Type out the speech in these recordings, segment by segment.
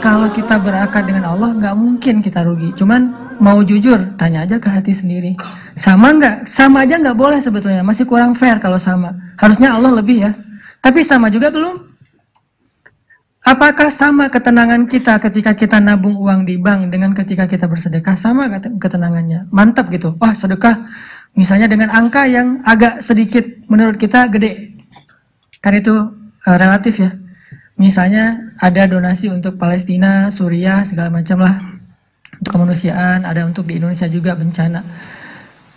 Kalau kita berakar dengan Allah, nggak mungkin kita rugi. Cuman mau jujur, tanya aja ke hati sendiri. Sama nggak? Sama aja nggak boleh sebetulnya. Masih kurang fair kalau sama. Harusnya Allah lebih ya. Tapi sama juga belum. Apakah sama ketenangan kita ketika kita nabung uang di bank dengan ketika kita bersedekah? Sama ketenangannya. Mantap gitu. Wah sedekah misalnya dengan angka yang agak sedikit menurut kita gede. Kan itu uh, relatif ya. Misalnya ada donasi untuk Palestina, Suriah, segala macam lah. Untuk kemanusiaan, ada untuk di Indonesia juga bencana.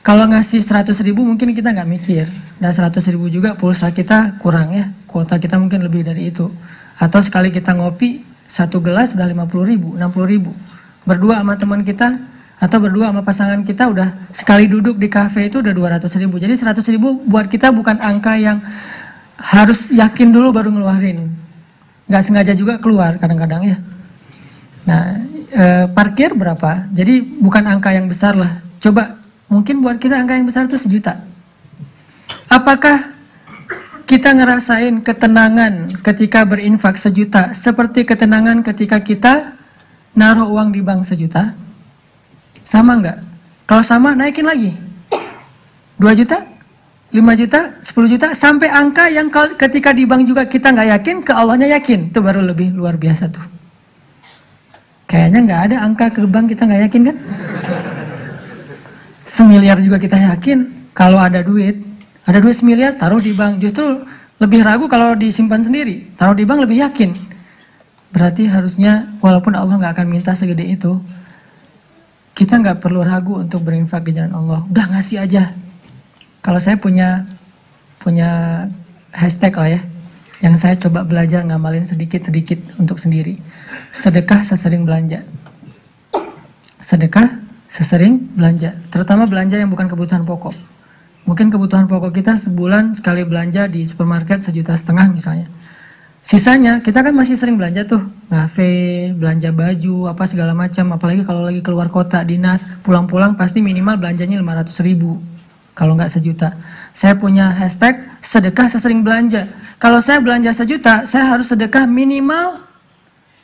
Kalau ngasih 100 ribu mungkin kita nggak mikir. Dan 100 ribu juga pulsa kita kurang ya. Kuota kita mungkin lebih dari itu. Atau sekali kita ngopi, satu gelas udah 50 ribu, 60 ribu. Berdua sama teman kita, atau berdua sama pasangan kita udah sekali duduk di kafe itu udah 200 ribu. Jadi 100 ribu buat kita bukan angka yang harus yakin dulu baru ngeluarin nggak sengaja juga keluar kadang-kadang ya. Nah, e, parkir berapa? Jadi bukan angka yang besar lah. Coba mungkin buat kita angka yang besar itu sejuta. Apakah kita ngerasain ketenangan ketika berinfak sejuta seperti ketenangan ketika kita naruh uang di bank sejuta? Sama nggak? Kalau sama naikin lagi. 2 juta? 5 juta, 10 juta, sampai angka yang ketika di bank juga kita nggak yakin, ke Allahnya yakin. Itu baru lebih luar biasa tuh. Kayaknya nggak ada angka ke bank kita nggak yakin kan? Semiliar juga kita yakin, kalau ada duit, ada duit semiliar, taruh di bank. Justru lebih ragu kalau disimpan sendiri, taruh di bank lebih yakin. Berarti harusnya, walaupun Allah nggak akan minta segede itu, kita nggak perlu ragu untuk berinfak di jalan Allah. Udah ngasih aja, kalau saya punya punya hashtag lah ya, yang saya coba belajar ngamalin sedikit-sedikit untuk sendiri. Sedekah sesering belanja. Sedekah sesering belanja, terutama belanja yang bukan kebutuhan pokok. Mungkin kebutuhan pokok kita sebulan sekali belanja di supermarket sejuta setengah misalnya. Sisanya kita kan masih sering belanja tuh, ngafe, belanja baju, apa segala macam. Apalagi kalau lagi keluar kota dinas, pulang-pulang pasti minimal belanjanya 500 ribu kalau nggak sejuta. Saya punya hashtag sedekah sesering belanja. Kalau saya belanja sejuta, saya harus sedekah minimal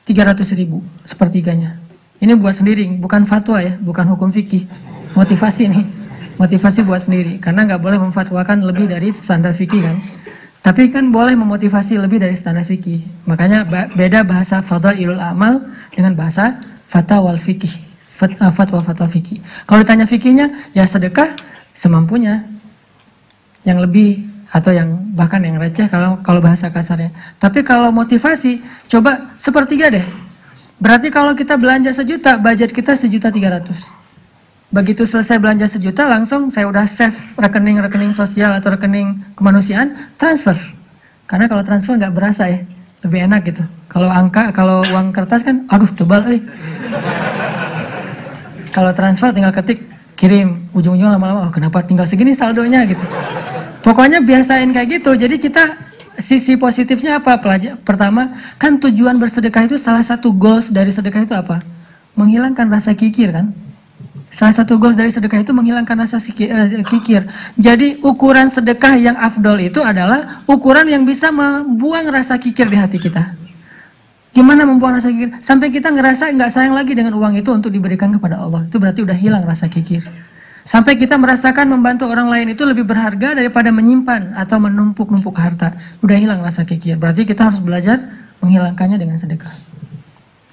300 ribu sepertiganya. Ini buat sendiri, bukan fatwa ya, bukan hukum fikih. Motivasi nih, motivasi buat sendiri. Karena nggak boleh memfatwakan lebih dari standar fikih kan. Tapi kan boleh memotivasi lebih dari standar fikih. Makanya beda bahasa ilul amal dengan bahasa fatwa fikih. Eh, fatwa fatwa fikih. Kalau ditanya fikihnya, ya sedekah semampunya yang lebih atau yang bahkan yang receh kalau kalau bahasa kasarnya. Tapi kalau motivasi, coba sepertiga deh. Berarti kalau kita belanja sejuta, budget kita sejuta tiga ratus. Begitu selesai belanja sejuta, langsung saya udah save rekening-rekening sosial atau rekening kemanusiaan, transfer. Karena kalau transfer nggak berasa ya, lebih enak gitu. Kalau angka, kalau uang kertas kan, aduh tebal eh. kalau transfer tinggal ketik kirim. Ujung-ujung lama-lama oh kenapa tinggal segini saldonya? gitu. Pokoknya biasain kayak gitu. Jadi kita sisi positifnya apa? Pelajar pertama kan tujuan bersedekah itu salah satu goals dari sedekah itu apa? Menghilangkan rasa kikir kan salah satu goals dari sedekah itu menghilangkan rasa eh, kikir jadi ukuran sedekah yang afdol itu adalah ukuran yang bisa membuang rasa kikir di hati kita Gimana membuang rasa kikir? Sampai kita ngerasa nggak sayang lagi dengan uang itu untuk diberikan kepada Allah. Itu berarti udah hilang rasa kikir. Sampai kita merasakan membantu orang lain itu lebih berharga daripada menyimpan atau menumpuk-numpuk harta. Udah hilang rasa kikir. Berarti kita harus belajar menghilangkannya dengan sedekah.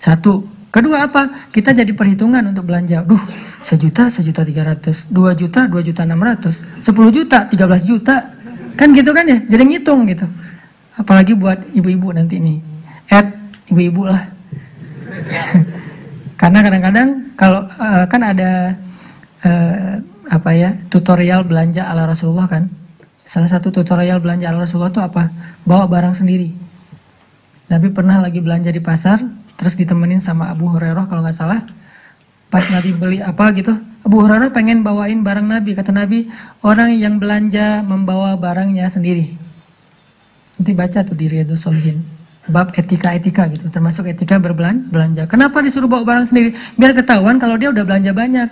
Satu. Kedua apa? Kita jadi perhitungan untuk belanja. Duh, sejuta, sejuta tiga ratus. Dua juta, dua juta enam ratus. Sepuluh juta, tiga belas juta. Kan gitu kan ya? Jadi ngitung gitu. Apalagi buat ibu-ibu nanti nih. At ibu-ibu lah. Karena kadang-kadang kalau uh, kan ada uh, apa ya tutorial belanja ala Rasulullah kan. Salah satu tutorial belanja ala Rasulullah itu apa? Bawa barang sendiri. Nabi pernah lagi belanja di pasar, terus ditemenin sama Abu Hurairah kalau nggak salah. Pas Nabi beli apa gitu, Abu Hurairah pengen bawain barang Nabi. Kata Nabi, orang yang belanja membawa barangnya sendiri. Nanti baca tuh di Riyadus Solihin bab etika-etika gitu, termasuk etika berbelanja. Kenapa disuruh bawa barang sendiri? Biar ketahuan kalau dia udah belanja banyak.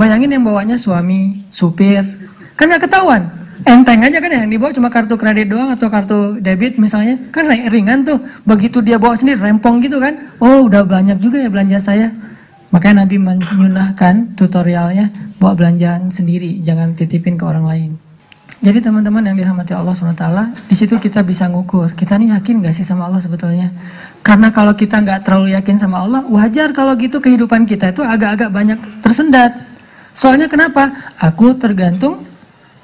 Bayangin yang bawanya suami, supir, kan nggak ketahuan. Enteng aja kan ya, yang dibawa cuma kartu kredit doang atau kartu debit misalnya. Kan ringan tuh begitu dia bawa sendiri rempong gitu kan. Oh udah banyak juga ya belanja saya. Makanya Nabi menyunahkan tutorialnya bawa belanjaan sendiri jangan titipin ke orang lain. Jadi teman-teman yang dirahmati Allah SWT di situ kita bisa ngukur. Kita nih yakin gak sih sama Allah sebetulnya? Karena kalau kita nggak terlalu yakin sama Allah wajar kalau gitu kehidupan kita itu agak-agak banyak tersendat. Soalnya kenapa? Aku tergantung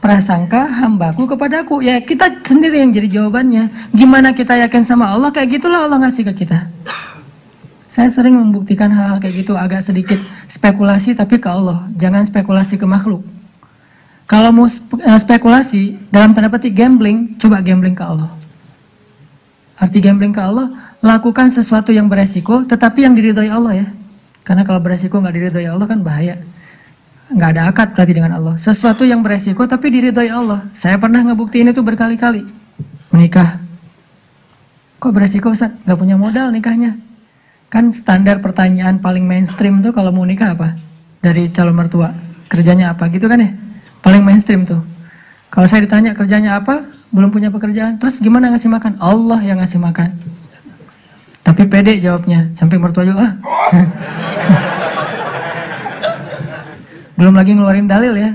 prasangka hambaku kepadaku. Ya kita sendiri yang jadi jawabannya. Gimana kita yakin sama Allah, kayak gitulah Allah ngasih ke kita. Saya sering membuktikan hal-hal kayak gitu, agak sedikit spekulasi tapi ke Allah. Jangan spekulasi ke makhluk. Kalau mau eh, spekulasi, dalam tanda petik gambling, coba gambling ke Allah. Arti gambling ke Allah, lakukan sesuatu yang beresiko, tetapi yang diridhoi Allah ya. Karena kalau beresiko nggak diridhoi Allah kan bahaya nggak ada akad berarti dengan Allah. Sesuatu yang beresiko tapi diridhoi Allah. Saya pernah ngebuktiin itu berkali-kali. Menikah. Kok beresiko Ustaz? Nggak punya modal nikahnya. Kan standar pertanyaan paling mainstream tuh kalau mau nikah apa? Dari calon mertua. Kerjanya apa gitu kan ya? Paling mainstream tuh. Kalau saya ditanya kerjanya apa, belum punya pekerjaan. Terus gimana ngasih makan? Allah yang ngasih makan. Tapi pede jawabnya. Sampai mertua juga, ah. belum lagi ngeluarin dalil ya.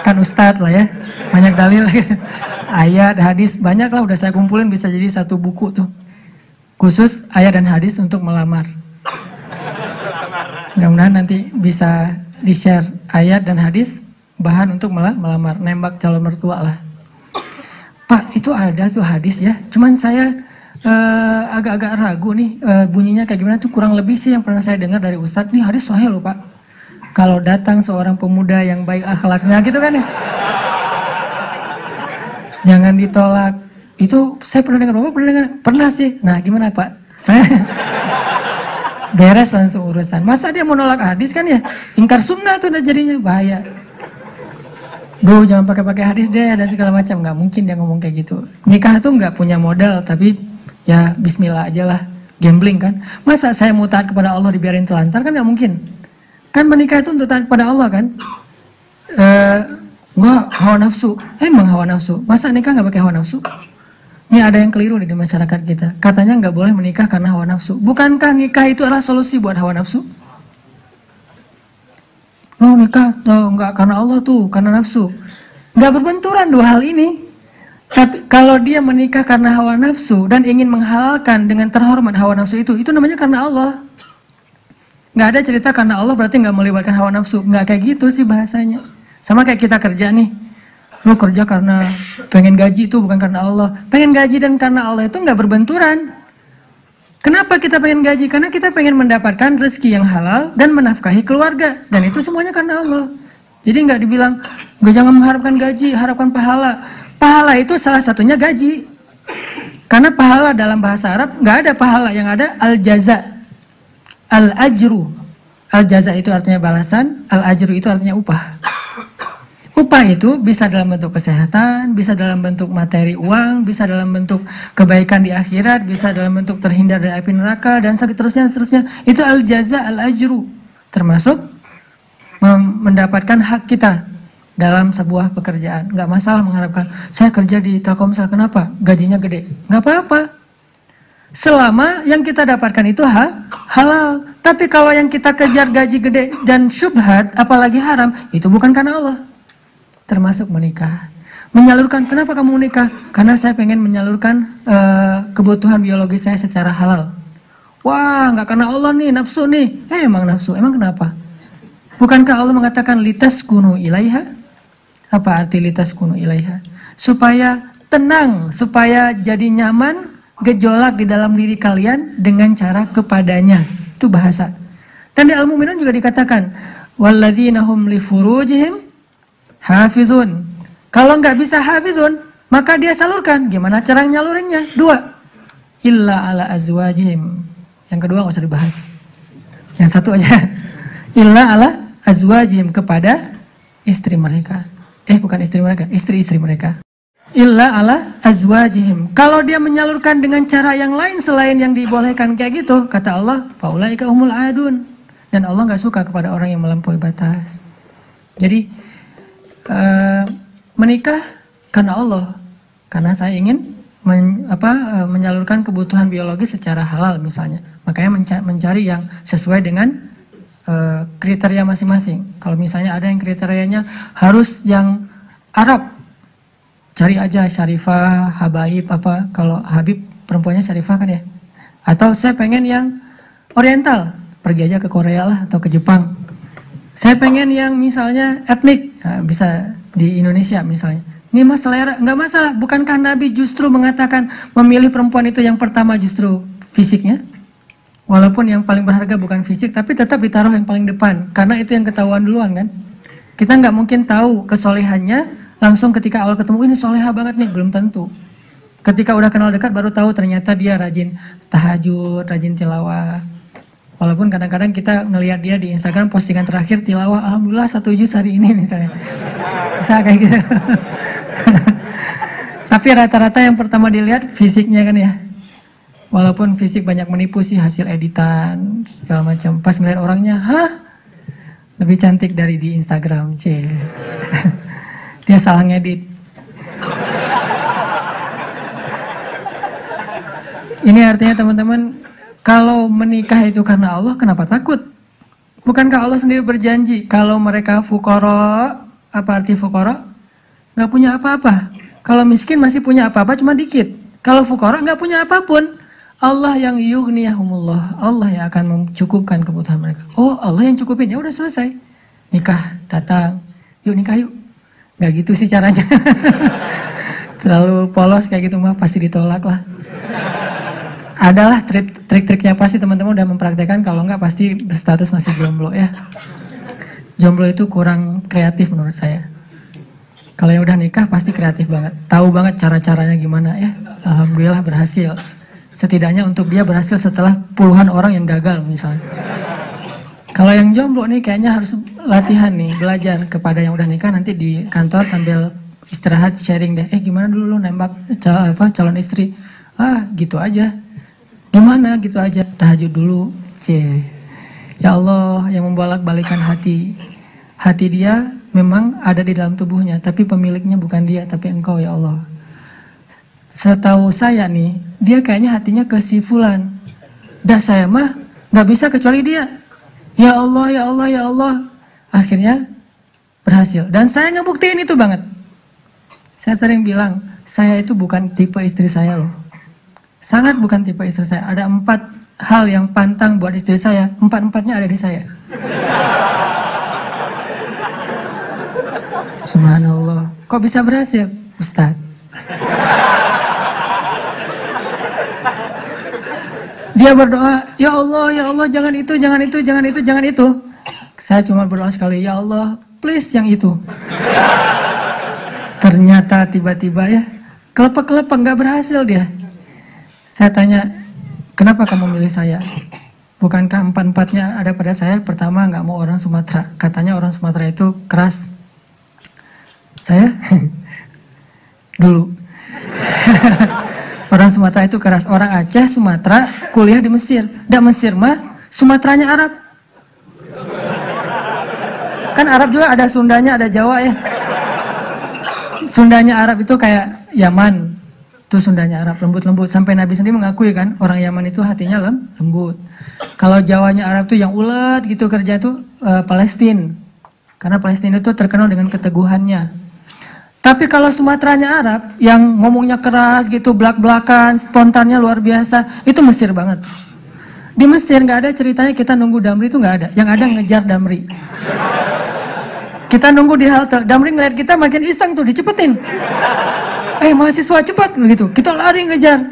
Kan ustadz lah ya. Banyak dalil. Ayat hadis banyak lah udah saya kumpulin bisa jadi satu buku tuh. Khusus ayat dan hadis untuk melamar. Mudah-mudahan nanti bisa di share ayat dan hadis bahan untuk melamar nembak calon mertua lah. Pak itu ada tuh hadis ya. Cuman saya eh, agak-agak uh, ragu nih uh, bunyinya kayak gimana tuh. Kurang lebih sih yang pernah saya dengar dari ustadz. Nih hadis sahih loh pak kalau datang seorang pemuda yang baik akhlaknya gitu kan ya. Jangan ditolak. Itu saya pernah dengar Bapak pernah dengar? Pernah sih. Nah, gimana Pak? Saya beres langsung urusan. Masa dia mau nolak hadis kan ya? Ingkar sunnah tuh udah jadinya bahaya. Duh, jangan pakai-pakai hadis deh dan segala macam. Nggak mungkin dia ngomong kayak gitu. Nikah tuh nggak punya modal, tapi ya Bismillah aja lah. Gambling kan. Masa saya mau taat kepada Allah dibiarin telantar kan nggak mungkin. Kan menikah itu untuk taat pada Allah kan? Uh, gua hawa nafsu. Emang hawa nafsu. Masa nikah nggak pakai hawa nafsu? Ini ada yang keliru nih di masyarakat kita. Katanya nggak boleh menikah karena hawa nafsu. Bukankah nikah itu adalah solusi buat hawa nafsu? Lo oh, nikah tuh nggak karena Allah tuh, karena nafsu. Nggak berbenturan dua hal ini. Tapi kalau dia menikah karena hawa nafsu dan ingin menghalalkan dengan terhormat hawa nafsu itu, itu namanya karena Allah. Nggak ada cerita karena Allah berarti nggak melibatkan hawa nafsu. Nggak kayak gitu sih bahasanya. Sama kayak kita kerja nih. Lu kerja karena pengen gaji itu bukan karena Allah. Pengen gaji dan karena Allah itu nggak berbenturan. Kenapa kita pengen gaji? Karena kita pengen mendapatkan rezeki yang halal dan menafkahi keluarga. Dan itu semuanya karena Allah. Jadi nggak dibilang, gue jangan mengharapkan gaji, harapkan pahala. Pahala itu salah satunya gaji. Karena pahala dalam bahasa Arab nggak ada pahala, yang ada al-jaza. Al-ajru. Al-jaza itu artinya balasan, al-ajru itu artinya upah. Upah itu bisa dalam bentuk kesehatan, bisa dalam bentuk materi uang, bisa dalam bentuk kebaikan di akhirat, bisa dalam bentuk terhindar dari api neraka, dan seterusnya, seterusnya. Itu al-jaza, al-ajru. Termasuk mendapatkan hak kita dalam sebuah pekerjaan. Nggak masalah mengharapkan, saya kerja di Telkomsel, kenapa? Gajinya gede. Nggak apa-apa. Selama yang kita dapatkan itu ha, halal. Tapi kalau yang kita kejar gaji gede dan syubhat, apalagi haram, itu bukan karena Allah. Termasuk menikah. Menyalurkan, kenapa kamu menikah? Karena saya pengen menyalurkan uh, kebutuhan biologi saya secara halal. Wah, nggak karena Allah nih, nafsu nih. Eh, emang nafsu. Emang kenapa? Bukankah Allah mengatakan litas kunu ilaiha? Apa arti litas kunu ilaiha? Supaya tenang, supaya jadi nyaman, gejolak di dalam diri kalian dengan cara kepadanya. Itu bahasa. Dan di Al-Mu'minun juga dikatakan, walladzina li furujihim hafizun. Kalau nggak bisa hafizun, maka dia salurkan. Gimana cara nyalurinnya? Dua. Illa ala azwajihim. Yang kedua nggak usah dibahas. Yang satu aja. Illa ala azwajihim kepada istri mereka. Eh bukan istri mereka, istri-istri mereka illa ala azwajihim. Kalau dia menyalurkan dengan cara yang lain selain yang dibolehkan kayak gitu, kata Allah, faulaika umul adun. Dan Allah nggak suka kepada orang yang melampaui batas. Jadi uh, menikah karena Allah. Karena saya ingin men, apa, eh, menyalurkan kebutuhan biologis secara halal misalnya. Makanya mencari yang sesuai dengan uh, kriteria masing-masing. Kalau misalnya ada yang kriterianya harus yang Arab, cari aja Syarifah, Habaib apa. Kalau Habib perempuannya Syarifah kan ya. Atau saya pengen yang Oriental, pergi aja ke Korea lah atau ke Jepang. Saya pengen yang misalnya etnik, nah, bisa di Indonesia misalnya. Ini mas selera, nggak masalah. Bukankah Nabi justru mengatakan memilih perempuan itu yang pertama justru fisiknya? Walaupun yang paling berharga bukan fisik, tapi tetap ditaruh yang paling depan. Karena itu yang ketahuan duluan kan. Kita nggak mungkin tahu kesolehannya langsung ketika awal ketemu, ini soleha banget nih, belum tentu. Ketika udah kenal dekat baru tahu ternyata dia rajin tahajud, rajin tilawah. Walaupun kadang-kadang kita ngelihat dia di Instagram postingan terakhir tilawah, alhamdulillah satu juz hari ini misalnya. Bisa kayak gitu. Tapi rata-rata yang pertama dilihat fisiknya kan ya. Walaupun fisik banyak menipu sih hasil editan segala macam. Pas ngeliat orangnya, hah? Lebih cantik dari di Instagram, c. Dia salah ngedit. Ini artinya teman-teman, kalau menikah itu karena Allah, kenapa takut? Bukankah Allah sendiri berjanji kalau mereka fukoro, apa arti fukoro? Nggak punya apa-apa. Kalau miskin masih punya apa-apa cuma dikit. Kalau fukara nggak punya apa pun. Allah yang yughniyahumullah. Allah yang akan mencukupkan kebutuhan mereka. Oh Allah yang cukupin. Ya udah selesai. Nikah datang. Yuk nikah yuk. Nggak gitu sih caranya. Terlalu polos kayak gitu mah pasti ditolak lah. Adalah trik-triknya pasti teman-teman udah mempraktekkan. Kalau nggak pasti berstatus masih jomblo ya. Jomblo itu kurang kreatif menurut saya. Kalau yang udah nikah pasti kreatif banget. Tahu banget cara-caranya gimana ya. Alhamdulillah berhasil. Setidaknya untuk dia berhasil setelah puluhan orang yang gagal misalnya. Kalau yang jomblo nih kayaknya harus latihan nih, belajar kepada yang udah nikah nanti di kantor sambil istirahat sharing deh. Eh gimana dulu lu nembak cal apa calon istri? Ah gitu aja. Gimana gitu aja. Tahajud dulu. Cie. Ya Allah yang membolak-balikan hati. Hati dia memang ada di dalam tubuhnya, tapi pemiliknya bukan dia, tapi engkau ya Allah. Setahu saya nih, dia kayaknya hatinya ke si Fulan. Dah saya mah nggak bisa kecuali dia. Ya Allah, ya Allah, ya Allah. Akhirnya berhasil. Dan saya ngebuktiin itu banget. Saya sering bilang, saya itu bukan tipe istri saya loh. Sangat bukan tipe istri saya. Ada empat hal yang pantang buat istri saya. Empat-empatnya ada di saya. Subhanallah. Kok bisa berhasil? Ustaz. Dia berdoa, ya Allah, ya Allah, jangan itu, jangan itu, jangan itu, jangan itu. Saya cuma berdoa sekali, ya Allah, please yang itu. Ternyata tiba-tiba ya, kelepek-kelepek nggak berhasil dia. Saya tanya, kenapa kamu milih saya? Bukankah empat-empatnya ada pada saya? Pertama nggak mau orang Sumatera. Katanya orang Sumatera itu keras, saya dulu orang Sumatera itu keras. Orang Aceh, Sumatera, kuliah di Mesir. Dan Mesir mah Sumateranya Arab. Kan Arab juga ada Sundanya, ada Jawa ya. Sundanya Arab itu kayak Yaman. Itu Sundanya Arab, lembut-lembut. Sampai Nabi sendiri mengakui kan, orang Yaman itu hatinya lem, lembut. Kalau Jawanya Arab tuh yang ulet gitu kerja itu uh, Palestina. Karena Palestina itu terkenal dengan keteguhannya. Tapi kalau Sumateranya Arab, yang ngomongnya keras gitu, belak-belakan, spontannya luar biasa, itu Mesir banget. Di Mesir nggak ada ceritanya kita nunggu Damri itu nggak ada. Yang ada ngejar Damri. Kita nunggu di halte, Damri ngeliat kita makin iseng tuh, dicepetin. Eh mahasiswa cepat begitu, kita lari ngejar.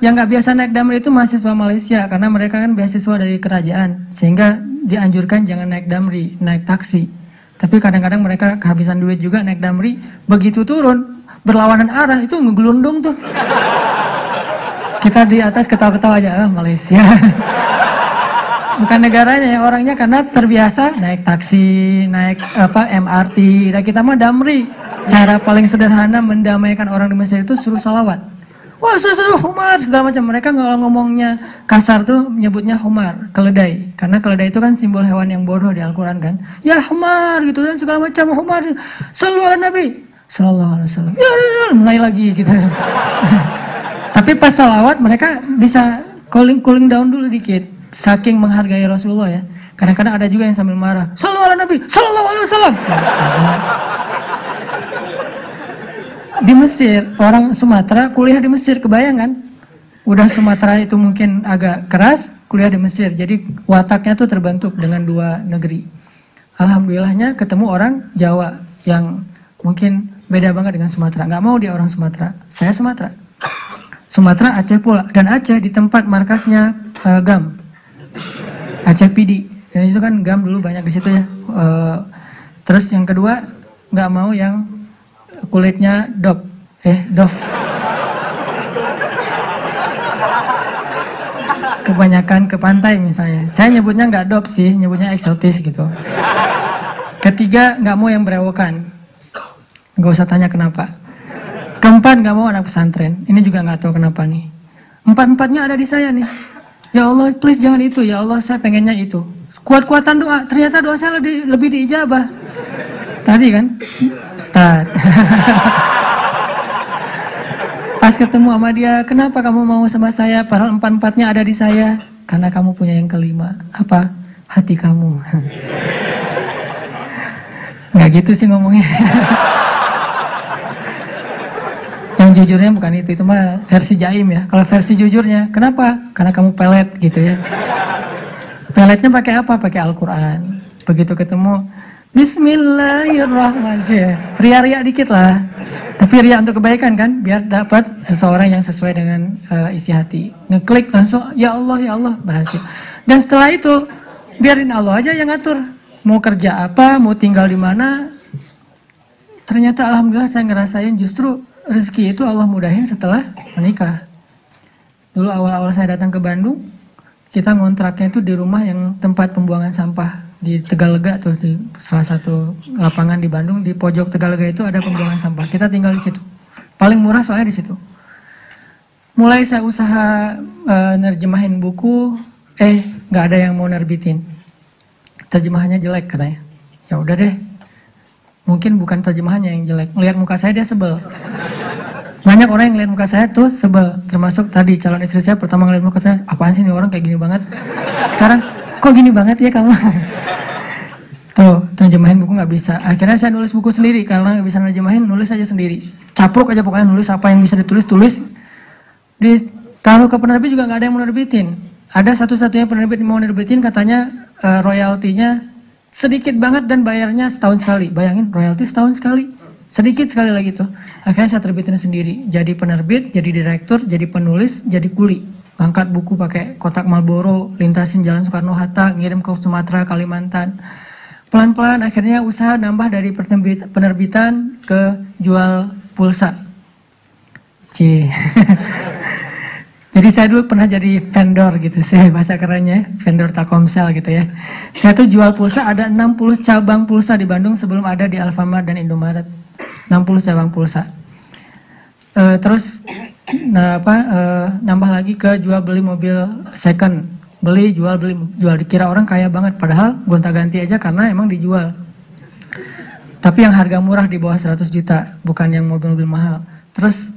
Yang nggak biasa naik Damri itu mahasiswa Malaysia, karena mereka kan beasiswa dari kerajaan. Sehingga dianjurkan jangan naik Damri, naik taksi. Tapi kadang-kadang mereka kehabisan duit juga naik damri, begitu turun berlawanan arah itu ngegelundung tuh. Kita di atas ketawa-ketawa aja, ah, Malaysia. Bukan negaranya ya orangnya karena terbiasa naik taksi, naik apa MRT. Dan kita mah damri. Cara paling sederhana mendamaikan orang di Mesir itu suruh salawat wah susu humar segala macam mereka kalau ngomongnya kasar tuh menyebutnya humar keledai karena keledai itu kan simbol hewan yang bodoh di Al-Quran kan ya humar gitu dan segala macam humar selalu nabi Sallallahu alaihi wasallam. Ya, ya, ya, mulai lagi gitu. Tapi pas salawat mereka bisa cooling cooling down dulu dikit. Saking menghargai Rasulullah ya. Kadang-kadang ada juga yang sambil marah. Sallallahu Nabi, Sallallahu alaihi wasallam. Di Mesir, orang Sumatera kuliah di Mesir, kebayangan? Udah Sumatera itu mungkin agak keras, kuliah di Mesir. Jadi wataknya tuh terbentuk dengan dua negeri. Alhamdulillahnya ketemu orang Jawa yang mungkin beda banget dengan Sumatera. Nggak mau dia orang Sumatera. Saya Sumatera. Sumatera Aceh pula. Dan Aceh di tempat markasnya uh, GAM. Aceh PD. Dan itu kan GAM dulu banyak di situ ya. Uh, terus yang kedua nggak mau yang kulitnya dop. Eh, dof. Kebanyakan ke pantai misalnya. Saya nyebutnya nggak dop sih, nyebutnya eksotis gitu. Ketiga nggak mau yang berewokan Gak usah tanya kenapa. Keempat gak mau anak pesantren. Ini juga gak tahu kenapa nih. Empat-empatnya ada di saya nih. Ya Allah, please jangan itu. Ya Allah, saya pengennya itu. Kuat-kuatan doa. Ternyata doa saya lebih, lebih diijabah. Tadi kan, start. Pas ketemu sama dia, kenapa kamu mau sama saya? Padahal empat-empatnya ada di saya. Karena kamu punya yang kelima. Apa? Hati kamu. Nggak gitu sih ngomongnya. yang jujurnya bukan itu, itu mah versi jaim ya. Kalau versi jujurnya, kenapa? Karena kamu pelet gitu ya. Peletnya pakai apa? Pakai Al-Quran. Begitu ketemu, Bismillahirrahmanirrahim. Ria-ria dikit lah. Tapi ria untuk kebaikan kan, biar dapat seseorang yang sesuai dengan uh, isi hati. Ngeklik langsung, ya Allah, ya Allah, berhasil. Dan setelah itu, biarin Allah aja yang ngatur. Mau kerja apa, mau tinggal di mana. Ternyata alhamdulillah saya ngerasain justru rezeki itu Allah mudahin setelah menikah. Dulu awal-awal saya datang ke Bandung, kita ngontraknya itu di rumah yang tempat pembuangan sampah di Tegalega tuh di salah satu lapangan di Bandung di pojok Tegalega itu ada pembuangan sampah. Kita tinggal di situ. Paling murah soalnya di situ. Mulai saya usaha uh, nerjemahin buku, eh nggak ada yang mau nerbitin. Terjemahannya jelek katanya. Ya udah deh, Mungkin bukan terjemahannya yang jelek. Melihat muka saya dia sebel. Banyak orang yang lihat muka saya tuh sebel. Termasuk tadi calon istri saya pertama ngeliat muka saya, apaan sih nih orang kayak gini banget. Sekarang, kok gini banget ya kamu? tuh, terjemahin buku nggak bisa. Akhirnya saya nulis buku sendiri karena nggak bisa nerjemahin, nulis aja sendiri. Capruk aja pokoknya nulis apa yang bisa ditulis, tulis. Ditaruh ke penerbit juga nggak ada yang mau nerbitin. Ada satu-satunya penerbit yang mau nerbitin katanya uh, royaltinya sedikit banget dan bayarnya setahun sekali. Bayangin royalti setahun sekali. Sedikit sekali lagi tuh. Akhirnya saya terbitin sendiri. Jadi penerbit, jadi direktur, jadi penulis, jadi kuli. Angkat buku pakai kotak Marlboro, lintasin jalan Soekarno-Hatta, ngirim ke Sumatera, Kalimantan. Pelan-pelan akhirnya usaha nambah dari penerbitan ke jual pulsa. C. Jadi saya dulu pernah jadi vendor gitu sih bahasa kerennya, vendor Telkomsel gitu ya. Saya tuh jual pulsa ada 60 cabang pulsa di Bandung sebelum ada di Alfamart dan Indomaret. 60 cabang pulsa. Uh, terus nah apa uh, nambah lagi ke jual beli mobil second. Beli, jual, beli, jual dikira orang kaya banget padahal gonta-ganti aja karena emang dijual. Tapi yang harga murah di bawah 100 juta, bukan yang mobil-mobil mahal. Terus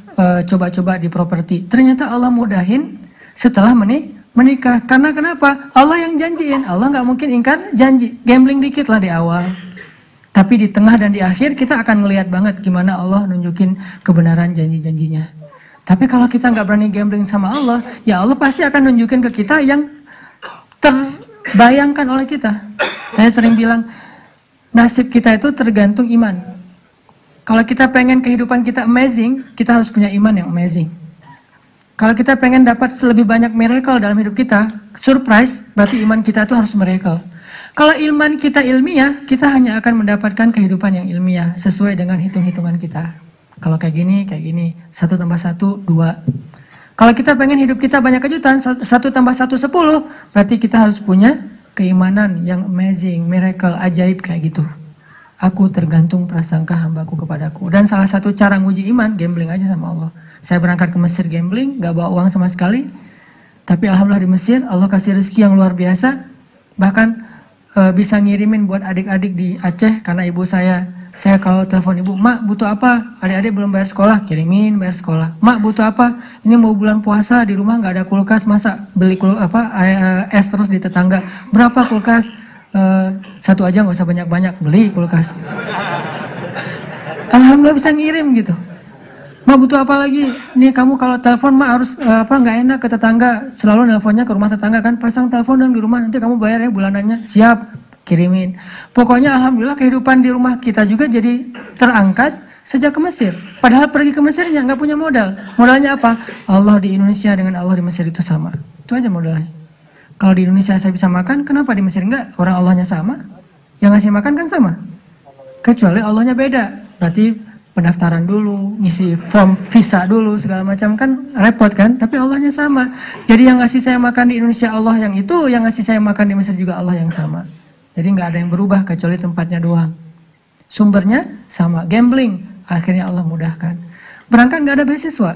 coba-coba uh, di properti. Ternyata Allah mudahin setelah menik menikah. Karena kenapa? Allah yang janjiin. Allah nggak mungkin ingkar janji. Gambling dikit lah di awal. Tapi di tengah dan di akhir kita akan ngelihat banget gimana Allah nunjukin kebenaran janji-janjinya. Tapi kalau kita nggak berani gambling sama Allah, ya Allah pasti akan nunjukin ke kita yang terbayangkan oleh kita. Saya sering bilang, nasib kita itu tergantung iman. Kalau kita pengen kehidupan kita amazing, kita harus punya iman yang amazing. Kalau kita pengen dapat lebih banyak miracle dalam hidup kita, surprise, berarti iman kita itu harus miracle. Kalau iman kita ilmiah, kita hanya akan mendapatkan kehidupan yang ilmiah sesuai dengan hitung-hitungan kita. Kalau kayak gini, kayak gini, satu tambah satu, dua. Kalau kita pengen hidup kita banyak kejutan, satu tambah satu sepuluh, berarti kita harus punya keimanan yang amazing, miracle, ajaib kayak gitu. Aku tergantung prasangka hambaku kepadaku. Dan salah satu cara nguji iman, gambling aja sama Allah. Saya berangkat ke Mesir gambling, gak bawa uang sama sekali. Tapi Alhamdulillah di Mesir, Allah kasih rezeki yang luar biasa. Bahkan e, bisa ngirimin buat adik-adik di Aceh, karena ibu saya saya kalau telepon ibu, mak butuh apa? Adik-adik belum bayar sekolah, kirimin bayar sekolah. Mak butuh apa? Ini mau bulan puasa di rumah nggak ada kulkas, masa beli kul apa es terus di tetangga. Berapa kulkas? Uh, satu aja nggak usah banyak-banyak, beli kulkas. Alhamdulillah bisa ngirim gitu. Mak butuh apa lagi? Nih kamu kalau telepon mak harus uh, apa nggak enak ke tetangga. Selalu nelponnya ke rumah tetangga kan. Pasang telepon dan di rumah nanti kamu bayar ya bulanannya. Siap kirimin. Pokoknya alhamdulillah kehidupan di rumah kita juga jadi terangkat sejak ke Mesir. Padahal pergi ke Mesirnya nggak punya modal. Modalnya apa? Allah di Indonesia dengan Allah di Mesir itu sama. Itu aja modalnya. Kalau di Indonesia saya bisa makan, kenapa di Mesir enggak? Orang Allahnya sama. Yang ngasih makan kan sama. Kecuali Allahnya beda. Berarti pendaftaran dulu, ngisi form visa dulu, segala macam kan repot kan? Tapi Allahnya sama. Jadi yang ngasih saya makan di Indonesia Allah yang itu, yang ngasih saya makan di Mesir juga Allah yang sama. Jadi nggak ada yang berubah kecuali tempatnya doang. Sumbernya sama, gambling. Akhirnya Allah mudahkan. Berangkat nggak ada beasiswa.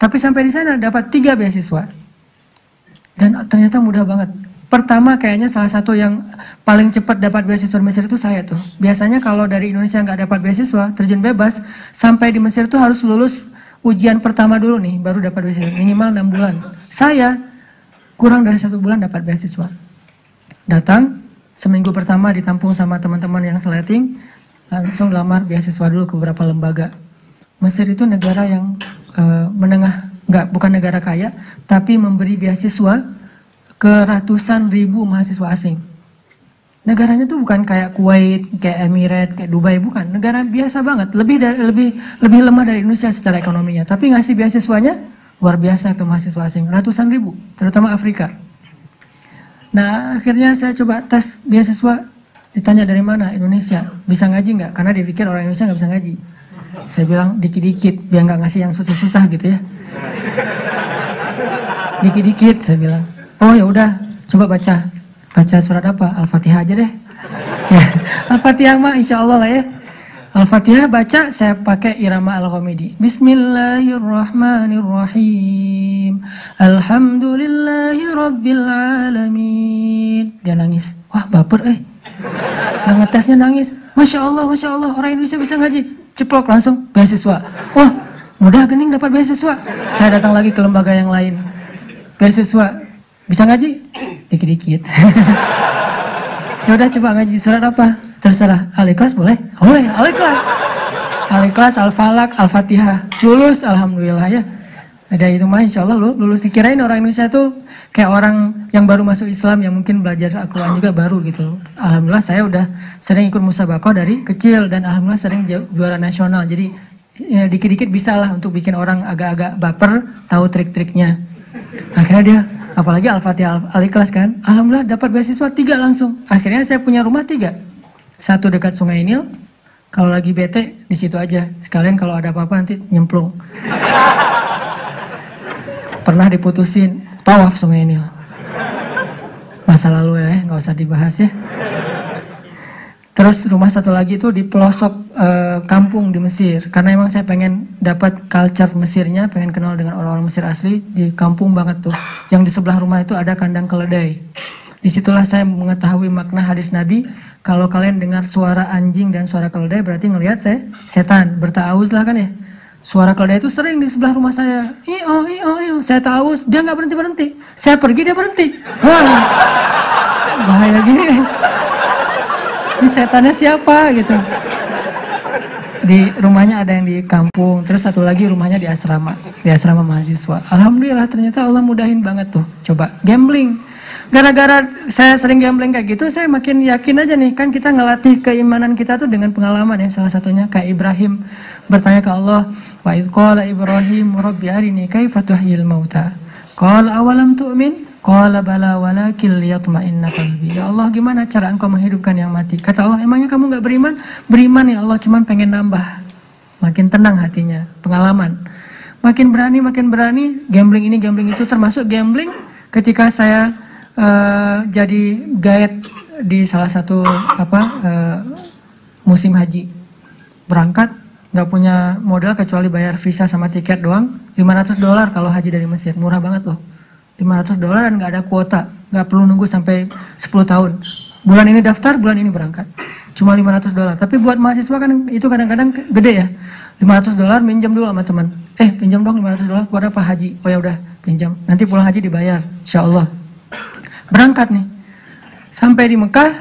Tapi sampai di sana dapat tiga beasiswa. Dan ternyata mudah banget. Pertama kayaknya salah satu yang paling cepat dapat beasiswa di Mesir itu saya tuh. Biasanya kalau dari Indonesia nggak dapat beasiswa, terjun bebas, sampai di Mesir tuh harus lulus ujian pertama dulu nih, baru dapat beasiswa. Minimal enam bulan. Saya kurang dari satu bulan dapat beasiswa. Datang, seminggu pertama ditampung sama teman-teman yang seleting, langsung lamar beasiswa dulu ke beberapa lembaga. Mesir itu negara yang uh, menengah, nggak bukan negara kaya, tapi memberi beasiswa ke ratusan ribu mahasiswa asing. Negaranya tuh bukan kayak Kuwait, kayak Emirat, kayak Dubai, bukan. Negara biasa banget, lebih dari lebih lebih lemah dari Indonesia secara ekonominya. Tapi ngasih beasiswanya luar biasa ke mahasiswa asing, ratusan ribu, terutama Afrika. Nah akhirnya saya coba tes beasiswa, ditanya dari mana Indonesia, bisa ngaji nggak? Karena dipikir orang Indonesia nggak bisa ngaji. Saya bilang dikit-dikit, biar nggak ngasih yang susah-susah gitu ya. Dikit-dikit saya bilang. Oh ya udah, coba baca, baca surat apa? Al-Fatihah aja deh. Al-Fatihah mah insya Allah lah ya. Al-Fatihah baca saya pakai irama Al-Ghamidi. Bismillahirrahmanirrahim. Alhamdulillahi rabbil alamin. Dia nangis. Wah, baper eh. Yang ngetesnya nangis. Masya Allah, Masya Allah, orang Indonesia bisa ngaji. Ceplok langsung beasiswa. Wah, mudah gening dapat beasiswa. Saya datang lagi ke lembaga yang lain. Beasiswa. Bisa ngaji? Dikit-dikit. ya udah coba ngaji surat apa? Terserah. Al-Ikhlas boleh? Boleh, Al-Ikhlas. Al-Ikhlas, Al-Falak, Al-Fatihah. Lulus, Alhamdulillah ya. Ada itu mah insya Allah lulus. Dikirain orang Indonesia tuh kayak orang yang baru masuk Islam yang mungkin belajar Al-Quran juga baru gitu. Alhamdulillah saya udah sering ikut musabakoh dari kecil dan Alhamdulillah sering juara nasional. Jadi ya, dikit-dikit bisa lah untuk bikin orang agak-agak baper, tahu trik-triknya. Akhirnya dia, apalagi Al-Fatihah Al-Ikhlas kan, Alhamdulillah dapat beasiswa tiga langsung. Akhirnya saya punya rumah tiga. Satu dekat Sungai Nil, kalau lagi bete di situ aja. Sekalian kalau ada apa-apa nanti nyemplung. Pernah diputusin tawaf Sungai Nil. Masa lalu ya, nggak usah dibahas ya. Terus rumah satu lagi itu di pelosok e, kampung di Mesir. Karena emang saya pengen dapat culture Mesirnya, pengen kenal dengan orang-orang Mesir asli di kampung banget tuh. Yang di sebelah rumah itu ada kandang keledai. Di situlah saya mengetahui makna hadis Nabi, kalau kalian dengar suara anjing dan suara keledai berarti ngelihat saya setan, bertaus lah kan ya. Suara keledai itu sering di sebelah rumah saya. Iyo, iyo, iyo. Saya tahu dia nggak berhenti berhenti. Saya pergi dia berhenti. Wah, bahaya gini. Ini setannya siapa gitu. Di rumahnya ada yang di kampung, terus satu lagi rumahnya di asrama, di asrama mahasiswa. Alhamdulillah ternyata Allah mudahin banget tuh. Coba gambling gara-gara saya sering gambling kayak gitu, saya makin yakin aja nih, kan kita ngelatih keimanan kita tuh dengan pengalaman ya, salah satunya kayak Ibrahim bertanya ke Allah, wa qala Ibrahim rabbi arini mauta. Qala awalam tu'min? Qala bala walakin liyatma'inna qalbi. Ya Allah, gimana cara engkau menghidupkan yang mati? Kata Allah, emangnya kamu nggak beriman? Beriman ya Allah, cuman pengen nambah. Makin tenang hatinya, pengalaman. Makin berani, makin berani, gambling ini, gambling itu termasuk gambling ketika saya uh, jadi guide di salah satu apa uh, musim haji berangkat nggak punya modal kecuali bayar visa sama tiket doang 500 dolar kalau haji dari Mesir murah banget loh 500 dolar dan nggak ada kuota nggak perlu nunggu sampai 10 tahun bulan ini daftar bulan ini berangkat cuma 500 dolar. Tapi buat mahasiswa kan itu kadang-kadang gede ya. 500 dolar minjam dulu sama teman. Eh pinjam dong 500 dolar buat apa haji? Oh ya udah pinjam. Nanti pulang haji dibayar, insya Allah. Berangkat nih. Sampai di Mekah,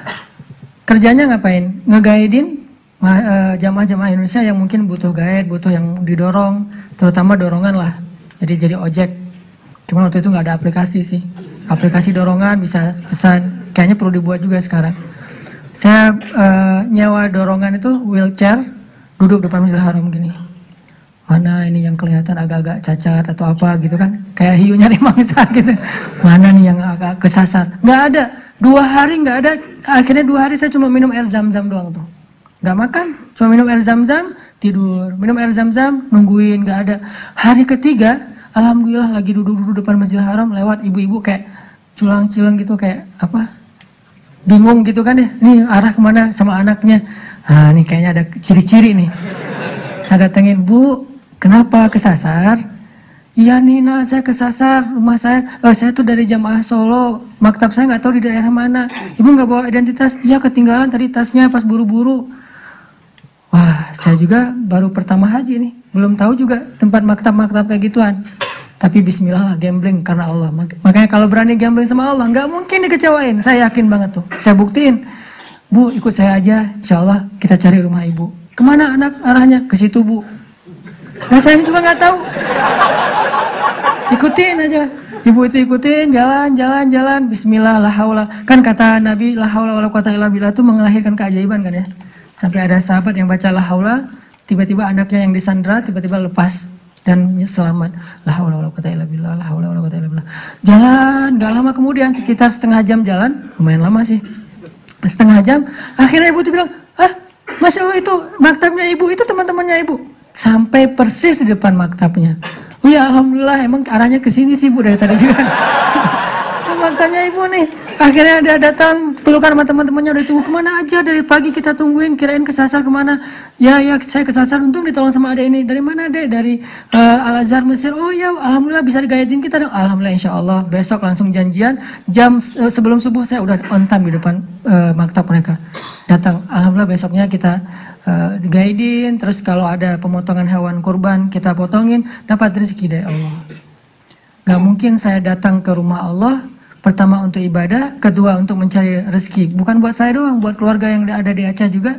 kerjanya ngapain? Ngegaidin eh, jamaah-jamaah Indonesia yang mungkin butuh guide, butuh yang didorong, terutama dorongan lah. Jadi jadi ojek. Cuma waktu itu nggak ada aplikasi sih. Aplikasi dorongan bisa pesan. Kayaknya perlu dibuat juga sekarang. Saya uh, nyewa dorongan itu wheelchair, duduk depan Masjidil Haram gini. Mana ini yang kelihatan agak-agak cacat atau apa gitu kan? Kayak hiu nyari mangsa gitu. Mana nih yang agak kesasar? Nggak ada. Dua hari nggak ada. Akhirnya dua hari saya cuma minum air zam-zam doang tuh. Nggak makan, cuma minum air zam-zam, tidur. Minum air zam-zam, nungguin, nggak ada. Hari ketiga, Alhamdulillah lagi duduk-duduk depan Masjidil Haram lewat ibu-ibu kayak culang-cilang gitu kayak apa bingung gitu kan ya. Ini arah ke mana sama anaknya? Nah ini kayaknya ada ciri-ciri nih. Saya datengin bu kenapa kesasar? Iya Nina saya kesasar. Rumah saya oh, saya tuh dari jamaah Solo. Maktab saya nggak tahu di daerah mana. Ibu nggak bawa identitas? Iya ketinggalan tadi tasnya pas buru-buru wah saya juga baru pertama haji nih belum tahu juga tempat maktab-maktab kayak gituan. Tapi bismillah lah gambling karena Allah. Makanya kalau berani gambling sama Allah, nggak mungkin dikecewain. Saya yakin banget tuh. Saya buktiin. Bu, ikut saya aja. Insya Allah kita cari rumah ibu. Ke mana anak arahnya? Ke situ bu. Nah saya juga nggak tahu. Ikutin aja. Ibu itu ikutin, jalan, jalan, jalan. Bismillah, la haula. Kan kata Nabi, la haula wala quwata itu mengelahirkan keajaiban kan ya. Sampai ada sahabat yang baca la haula, tiba-tiba anaknya yang disandra tiba-tiba lepas dan selamat. La haula wala quwata illa billah, la haula wala quwata illa billah. Jalan, gak lama kemudian sekitar setengah jam jalan, lumayan lama sih. Setengah jam, akhirnya ibu tuh bilang, "Ah, Allah itu maktabnya ibu, itu teman-temannya ibu." Sampai persis di depan maktabnya. Oh ya Alhamdulillah, emang arahnya ke sini sih Bu dari tadi juga. maktabnya ibu nih. Akhirnya dia datang pelukan sama teman-temannya udah tunggu ke mana aja? Dari pagi kita tungguin kirain kesasar ke mana. Ya ya saya kesasar untung ditolong sama adek ini. Dari mana dek dari uh, Al Azhar Mesir. Oh ya alhamdulillah bisa digayadin kita dong alhamdulillah insya Allah. Besok langsung janjian. Jam uh, sebelum subuh saya udah on time di depan uh, maktab mereka. Datang. Alhamdulillah besoknya kita uh, digaidin. Terus kalau ada pemotongan hewan kurban kita potongin. Dapat rezeki dari Allah. Gak mungkin saya datang ke rumah Allah Pertama untuk ibadah, kedua untuk mencari rezeki. Bukan buat saya doang, buat keluarga yang ada di Aceh juga.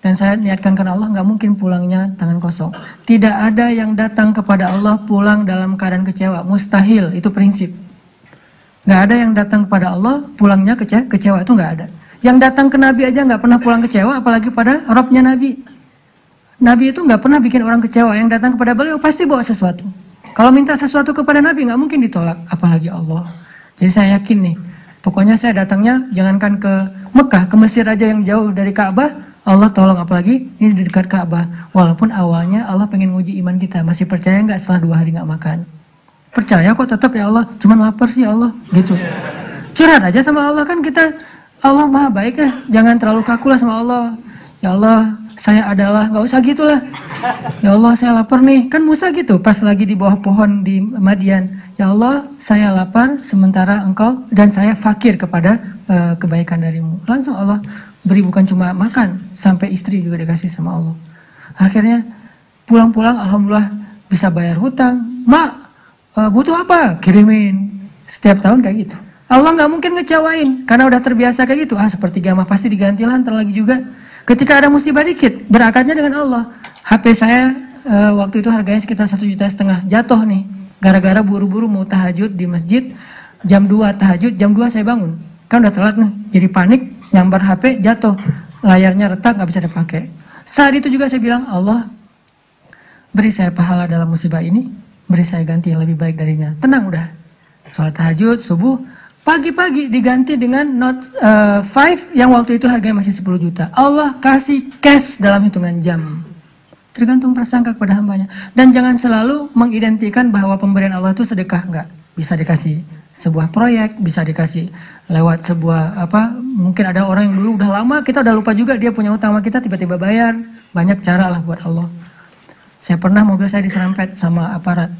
Dan saya niatkan karena Allah nggak mungkin pulangnya tangan kosong. Tidak ada yang datang kepada Allah pulang dalam keadaan kecewa. Mustahil, itu prinsip. Nggak ada yang datang kepada Allah pulangnya kecewa, kecewa itu nggak ada. Yang datang ke Nabi aja nggak pernah pulang kecewa, apalagi pada Robnya Nabi. Nabi itu nggak pernah bikin orang kecewa. Yang datang kepada beliau pasti bawa sesuatu. Kalau minta sesuatu kepada Nabi nggak mungkin ditolak, apalagi Allah. Jadi saya yakin nih, pokoknya saya datangnya jangankan ke Mekah, ke Mesir aja yang jauh dari Ka'bah, Allah tolong apalagi ini di dekat Ka'bah. Walaupun awalnya Allah pengen nguji iman kita, masih percaya nggak setelah dua hari nggak makan? Percaya kok tetap ya Allah, cuman lapar sih Allah, gitu. Curhat aja sama Allah kan kita, Allah maha baik ya, jangan terlalu kaku lah sama Allah. Ya Allah, saya adalah, nggak usah gitulah. Ya Allah, saya lapar nih. Kan Musa gitu, pas lagi di bawah pohon di Madian. Ya Allah, saya lapar sementara engkau dan saya fakir kepada uh, kebaikan darimu. Langsung Allah beri bukan cuma makan, sampai istri juga dikasih sama Allah. Akhirnya pulang-pulang Alhamdulillah bisa bayar hutang. Mak, uh, butuh apa? Kirimin. Setiap tahun kayak gitu. Allah nggak mungkin ngecewain karena udah terbiasa kayak gitu. Ah seperti gamah pasti diganti lantar lagi juga. Ketika ada musibah dikit, berakatnya dengan Allah. HP saya uh, waktu itu harganya sekitar satu juta setengah, jatuh nih. Gara-gara buru-buru mau tahajud di masjid, jam 2 tahajud, jam 2 saya bangun. Kan udah telat nih, jadi panik, nyambar HP, jatuh. Layarnya retak, nggak bisa dipakai. Saat itu juga saya bilang, Allah beri saya pahala dalam musibah ini, beri saya ganti yang lebih baik darinya. Tenang udah. Sholat tahajud, subuh, Pagi-pagi diganti dengan Note uh, 5 yang waktu itu harganya masih 10 juta. Allah kasih cash dalam hitungan jam. Tergantung prasangka kepada hambanya. Dan jangan selalu mengidentikan bahwa pemberian Allah itu sedekah. Enggak. Bisa dikasih sebuah proyek, bisa dikasih lewat sebuah apa, mungkin ada orang yang dulu udah lama, kita udah lupa juga dia punya utang sama kita, tiba-tiba bayar. Banyak cara lah buat Allah. Saya pernah mobil saya diserempet sama aparat.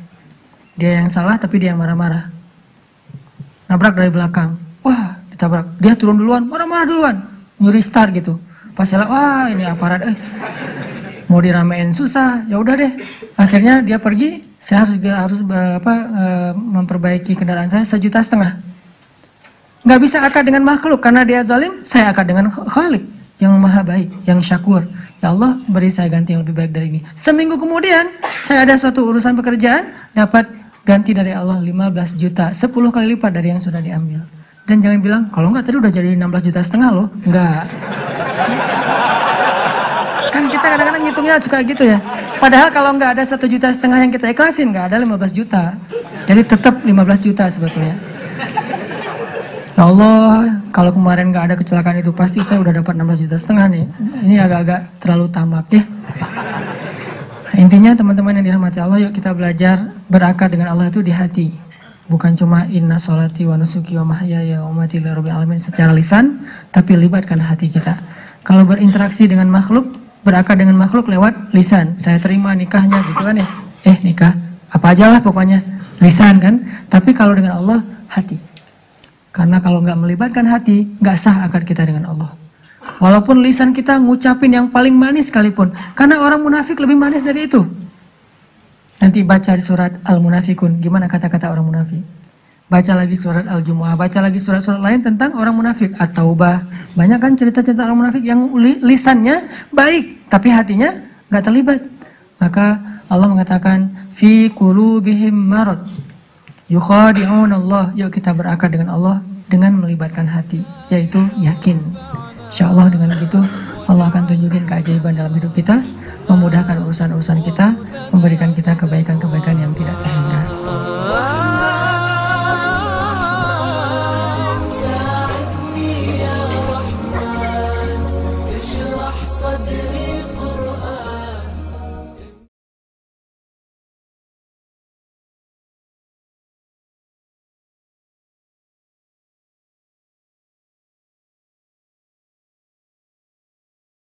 Dia yang salah tapi dia marah-marah nabrak dari belakang. Wah, ditabrak. Dia turun duluan, marah-marah duluan. Nyuri start gitu. Pas saya wah ini aparat, eh mau diramein susah, ya udah deh. Akhirnya dia pergi, saya harus juga harus apa eh, memperbaiki kendaraan saya sejuta setengah. Nggak bisa akad dengan makhluk karena dia zalim, saya akad dengan Khalik yang maha baik, yang syakur. Ya Allah beri saya ganti yang lebih baik dari ini. Seminggu kemudian saya ada suatu urusan pekerjaan dapat ganti dari Allah 15 juta, 10 kali lipat dari yang sudah diambil. Dan jangan bilang, kalau nggak tadi udah jadi 16 juta setengah loh. Enggak. Kan kita kadang-kadang ngitungnya suka gitu ya. Padahal kalau nggak ada satu juta setengah yang kita ikhlasin, nggak ada 15 juta. Jadi tetap 15 juta sebetulnya. Ya Allah, kalau kemarin nggak ada kecelakaan itu pasti saya udah dapat 16 juta setengah nih. Ini agak-agak terlalu tamak ya. Intinya teman-teman yang dirahmati Allah, yuk kita belajar berakar dengan Allah itu di hati. Bukan cuma inna sholati wa nusuki wa mahyaya wa mati alamin secara lisan, tapi libatkan hati kita. Kalau berinteraksi dengan makhluk, berakar dengan makhluk lewat lisan. Saya terima nikahnya gitu kan ya. Eh nikah, apa aja lah pokoknya. Lisan kan. Tapi kalau dengan Allah, hati. Karena kalau nggak melibatkan hati, nggak sah akar kita dengan Allah. Walaupun lisan kita ngucapin yang paling manis sekalipun. Karena orang munafik lebih manis dari itu. Nanti baca surat Al-Munafikun, gimana kata-kata orang munafik. Baca lagi surat Al-Jumu'ah, baca lagi surat-surat lain tentang orang munafik. At-Taubah, banyak kan cerita-cerita orang munafik yang li lisannya baik, tapi hatinya nggak terlibat. Maka Allah mengatakan, Fi qulubihim marad. Yukhadi'un Allah. Yuk kita berakar dengan Allah dengan melibatkan hati, yaitu yakin. Insya Allah dengan begitu Allah akan tunjukin keajaiban dalam hidup kita memudahkan urusan-urusan kita, memberikan kita kebaikan-kebaikan yang tidak terhingga.